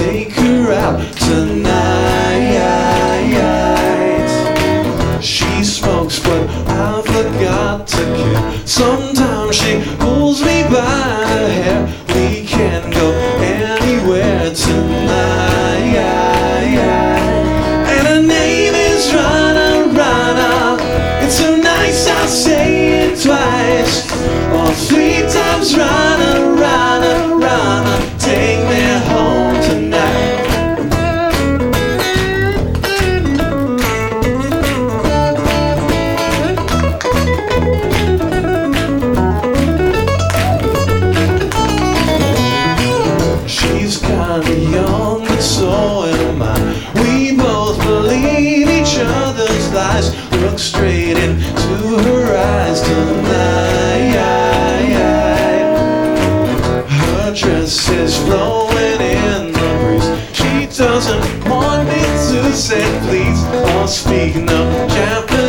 take her out tonight. She smokes, but I forgot to kill. Sometimes She's kinda young, but so am I. We both believe each other's lies. Look straight into her eyes tonight. Her dress is flowing in the breeze. She doesn't want me to say please or speak no Japanese.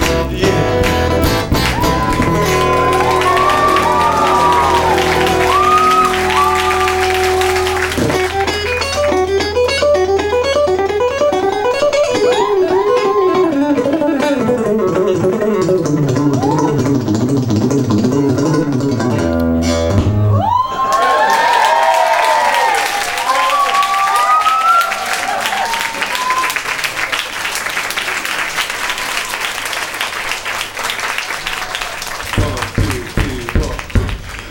Yeah. of you.